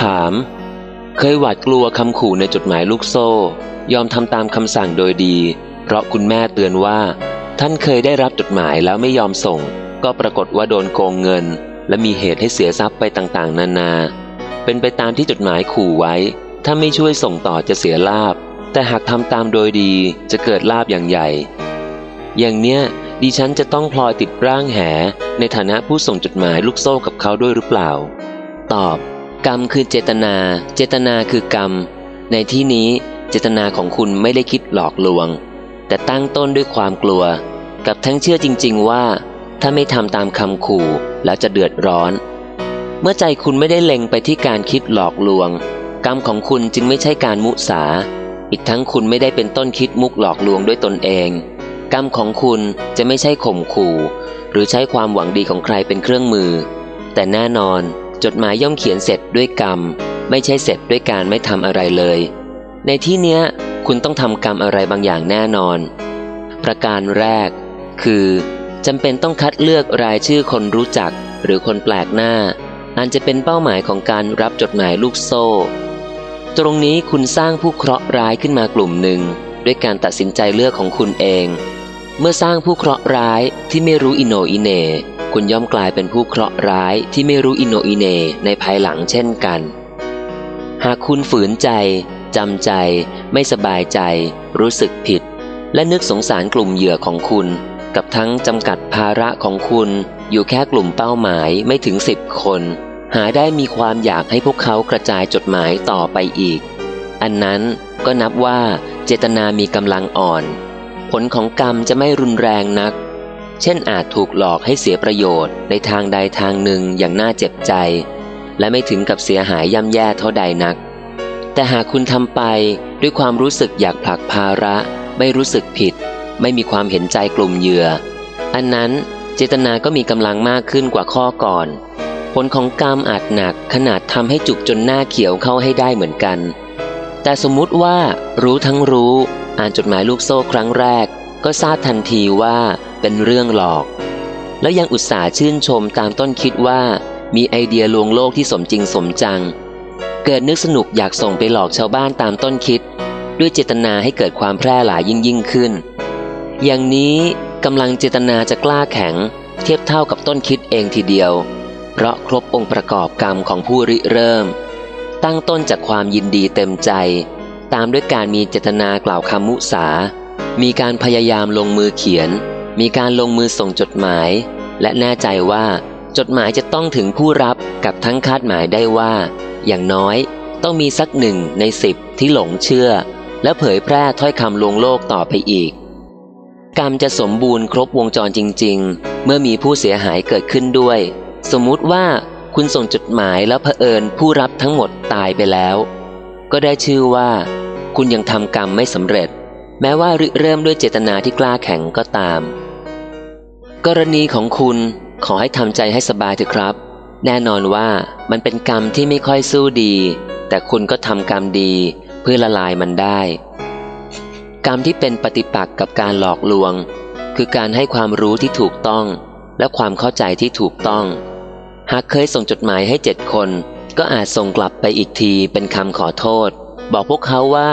ถาม เคยหวาดกลัวคำขู่ในจดหมายลูกโซ่ ยอมทำตามคำสั่งโดยดี เพราะคุณแม่เตือนว่า ท่านเคยได้รับจดหมายแล้วไม่ยอมส่ง ก็ปรากฏว่าโดนโกงเงิน และมีเหตุให้เสียทรัพย์ไปต่างๆ นานา เป็นไปตามที่จดหมายขู่ไว้ ถ้าไม่ช่วยส่งต่อจะเสียลาบ แต่หากทำตามโดยดีจะเกิดลาบอย่างใหญ่ อย่างเนี้ยดิฉันจะต้องพลอยติดร่างแห ในฐานะผู้ส่งจดหมายลูกโซ่กับเขาด้วยหรือเปล่า ตอบ กรรมคือเจตนา เจตนาคือกรรม ในที่นี้เจตนาของคุณไม่ได้คิดหลอกลวง แต่ตั้งต้นด้วยความกลัว กับทั้งเชื่อจริง ๆ ว่า ถ้าไม่ทำตามคำขู่แล้วจะเดือดร้อน เมื่อใจคุณไม่ได้เล็งไปที่การคิดหลอกลวง กรรมของคุณจึงไม่ใช่การมุสา อีกทั้งคุณไม่ได้เป็นต้นคิดมุกหลอกลวงด้วยตนเอง กรรมของคุณจะไม่ใช่ข่มขู่ หรือใช้ความหวังดีของใครเป็นเครื่องมือ แต่แน่นอน จดหมายย่อมเขียนเสร็จด้วยกรรม ไม่ใช่เสร็จด้วยการไม่ทำอะไรเลย ในที่เนี้ยคุณต้องทำกรรมอะไรบางอย่างแน่นอน ประการแรก คือจำเป็นต้องคัดเลือกรายชื่อคนรู้จักหรือคนแปลกหน้า อันจะเป็นเป้าหมายของการรับจดหมายลูกโซ่ ตรงนี้คุณสร้างผู้เคราะห์ร้ายขึ้นมากลุ่มหนึ่ง ด้วยการตัดสินใจเลือกของคุณเอง เมื่อสร้างผู้เคราะห์ร้ายที่ไม่รู้อิโนอิเน คุณย่อมกลายเป็นผู้เคราะห์ร้ายที่ไม่รู้อินโนอิเนในภายหลังเช่นกัน หากคุณฝืนใจจำใจ ไม่สบายใจ รู้สึกผิด และนึกสงสารกลุ่มเหยื่อของคุณ กับทั้งจำกัดภาระของคุณอยู่แค่กลุ่มเป้าหมายไม่ถึงสิบคน หาได้มีความอยากให้พวกเขากระจายจดหมายต่อไปอีก อันนั้นก็นับว่าเจตนามีกำลังอ่อน ผลของกรรมจะไม่รุนแรงนัก เช่นอาจถูกหลอกให้เสียประโยชน์ในทางใดทางหนึ่งอย่างน่าเจ็บใจ และไม่ถึงกับเสียหายย่ำแย่เท่าใดนัก แต่หากคุณทำไปด้วยความรู้สึกอยากผลักภาระ ไม่รู้สึกผิด ไม่มีความเห็นใจกลุ่มเหยื่อ อันนั้นเจตนาก็มีกำลังมากขึ้นกว่าข้อก่อน ผลของกรรมอาจหนักขนาดทำให้จุกจนหน้าเขียวเข้าให้ได้เหมือนกัน แต่สมมุติว่ารู้ทั้งรู้ อ่านจดหมายลูกโซ่ครั้งแรก ก็ทราบทันทีว่าเป็นเรื่องหลอก แล้วยังอุตส่าห์ชื่นชมตามต้นคิดว่ามีไอเดียลวงโลกที่สมจริงสมจัง เกิดนึกสนุกอยากส่งไปหลอกชาวบ้านตามต้นคิด ด้วยเจตนาให้เกิดความแพร่หลายยิ่งยิ่งขึ้น อย่างนี้กำลังเจตนาจะกล้าแข็ง เทียบเท่ากับต้นคิดเองทีเดียว เพราะครบองค์ประกอบกรรมของผู้ริเริ่ม ตั้งต้นจากความยินดีเต็มใจ ตามด้วยการมีเจตนากล่าวคำมุสา มีการพยายามลงมือเขียน มีการลงมือส่งจดหมาย และแน่ใจว่าจดหมายจะต้องถึงผู้รับกับทั้งคาดหมายได้ว่า อย่างน้อยต้องมีสักหนึ่งในสิบที่หลงเชื่อ และเผยแพร่ถ้อยคำลวงโลกต่อไปอีก กรรมจะสมบูรณ์ครบวงจรจริง ๆ เมื่อมีผู้เสียหายเกิดขึ้นด้วย สมมุติว่าคุณส่งจดหมายแล้วเผอิญผู้รับทั้งหมดตายไปแล้ว ก็ได้ชื่อว่า คุณยังทำกรรมไม่สำเร็จ แม้ว่าริเริ่มด้วยเจตนาที่กล้าแข็งก็ตาม กรณีของคุณขอให้ทำใจให้สบายเถอะครับ แน่นอนว่ามันเป็นกรรมที่ไม่ค่อยสู้ดี แต่คุณก็ทำกรรมดีเพื่อละลายมันได้ กรรมที่เป็นปฏิปักษ์กับการหลอกลวง คือการให้ความรู้ที่ถูกต้อง และความเข้าใจที่ถูกต้อง หากเคยส่งจดหมายให้เจ็ดคน ก็อาจส่งกลับไปอีกทีเป็นคำขอโทษ บอกพวกเขาว่า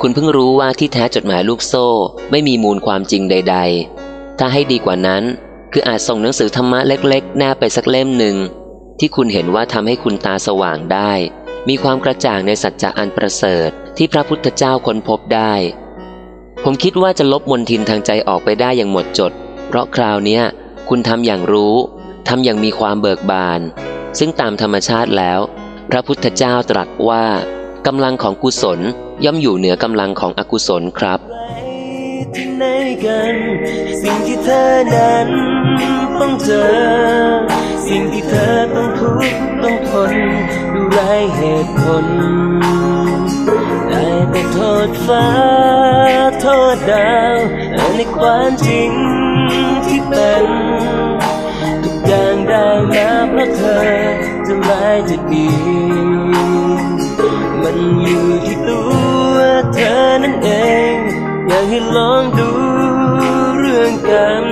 คุณเพิ่งรู้ว่าที่แท้จดหมายลูกโซ่ ไม่มีมูลความจริงใด ๆ ถ้าให้ดีกว่านั้น คืออาจส่งหนังสือธรรมะเล็กๆแนบไปสักเล่มหนึ่ง ที่คุณเห็นว่าทำให้คุณตาสว่างได้ มีความกระจ่างในสัจจะอันประเสริฐที่พระพุทธเจ้าค้นพบได้ ผมคิดว่าจะลบมนทินทางใจออกไปได้อย่างหมดจด เพราะคราวนี้คุณทำอย่างรู้ทำอย่างมีความเบิกบาน ซึ่งตามธรรมชาติแล้ว พระพุทธเจ้าตรัสว่ากำลังของกุศล ย่อมอยู่เหนือกำลังของอกุศลครับที่ไหนกันสิ่งที่เธอนั้นต้องเจอ สิ่งที่เธอต้องทุกข์ต้องทนดูไรเหตุผล ได้แต่โทษฟ้า โทษดาวในความจริงที่เป็น ทุกอย่างได้มาเพราะเธอจะร้ายจะดี มันอยู่ที่ตัว เธอนั่นเอง อยากให้ลองดูเรื่องกัน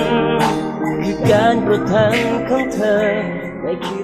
คือการกระทำของเธอในคิด